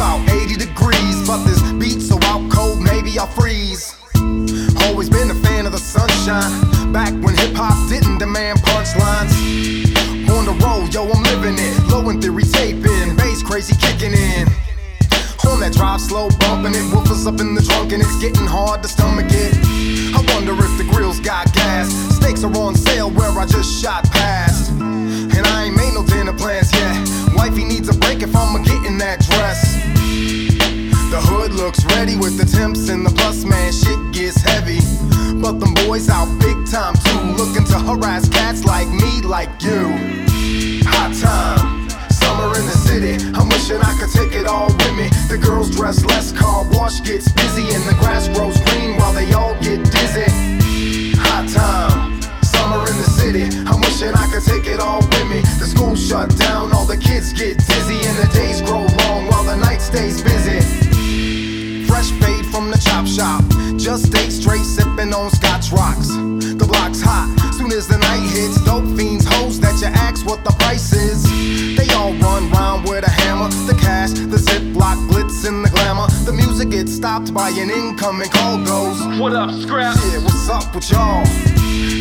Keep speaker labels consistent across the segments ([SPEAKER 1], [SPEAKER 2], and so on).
[SPEAKER 1] about 80 degrees, but this beat so out cold, maybe I'll freeze. Always been a fan of the sunshine, back when hip hop didn't demand punchlines. On the road, yo, I'm living it. Low End Theory taping, bass crazy kicking in. On that drive slow, bumping it. Woofers up in the trunk, and it's getting hard to stomach it. I wonder if the grills got gas. Steaks are on sale where I just shot past. Ready with the temps and the plus, man, shit gets heavy. But them boys out big time too, looking to harass cats like me, like you. Hot time, summer in the city. I'm wishing I could take it all with me. The girls dress less, car wash gets busy, and the grass grows green while they all get dizzy. Hot time, summer in the city. I'm wishing I could take it all with me. The school shut down, all the kids get Just eight straight sipping on scotch rocks. The block's hot. Soon as the night hits, dope fiends hoes that you ask what the price is. They all run round with a hammer. The cash, the ziplock, glitz, and the glamour. The music gets stopped by an incoming call goes.
[SPEAKER 2] What up, Scrap?
[SPEAKER 1] Yeah, what's up with y'all?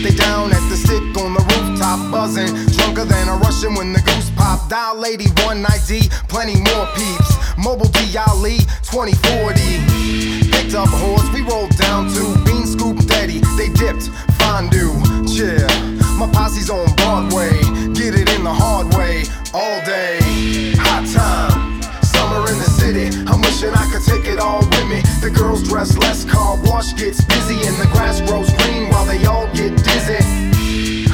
[SPEAKER 1] They down at the stick on the rooftop, buzzing. Drunker than a Russian when the goose pop. Dial lady, one ID, plenty more peeps. Mobile D Ali, 2040. Picked up a horse, we rolled down to Bean Scoop Daddy. They dipped, fondue, yeah. My posse's on Broadway. Get it in the hard way, all day. Hot time, summer in the city. I'm wishing I could take it all with me. The girls dress less, car wash gets busy, and the grass grows green while they all get dizzy.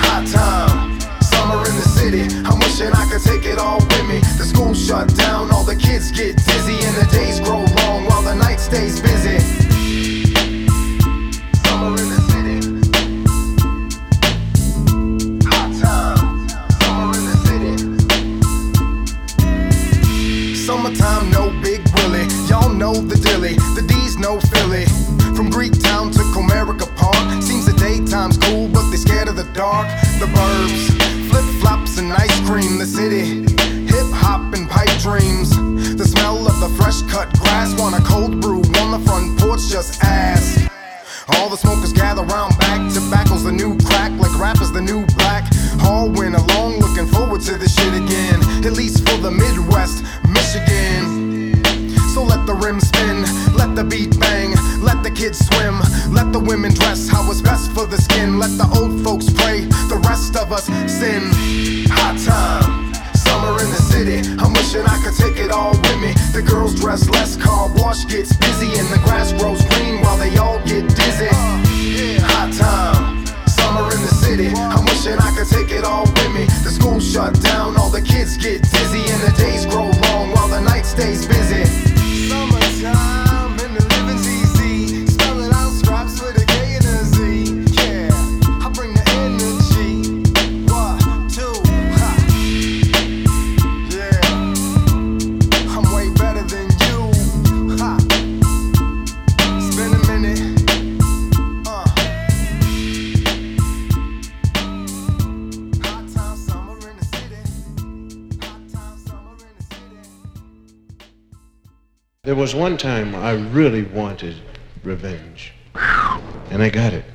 [SPEAKER 1] Hot time, summer in the city. I'm wishing I could take it all with me. The school shut down, all the kids get dizzy, and the days grow long while the night stays busy. No big Willie. Y'all know the dilly. The D's no Philly. From Greektown to Comerica Park. Seems the daytime's cool, but they scared of the dark. The burbs, flip flops and ice cream. The city, hip hop and pipe dreams. The smell of the fresh cut grass. Want a cold brew on the front porch? Just ask. All the smokers gather round back. Tobacco's the new crack, like rappers the new the beat bang, let the kids swim, let the women dress how it's best for the skin. Let the old folks pray, the rest of us sin. Hot time, summer in the city. I'm wishing I could take it all with me. The girls dress less, car wash gets busy, and the grass grows green while they all get dizzy. Hot time,
[SPEAKER 3] There was one time I really wanted revenge, and I got it.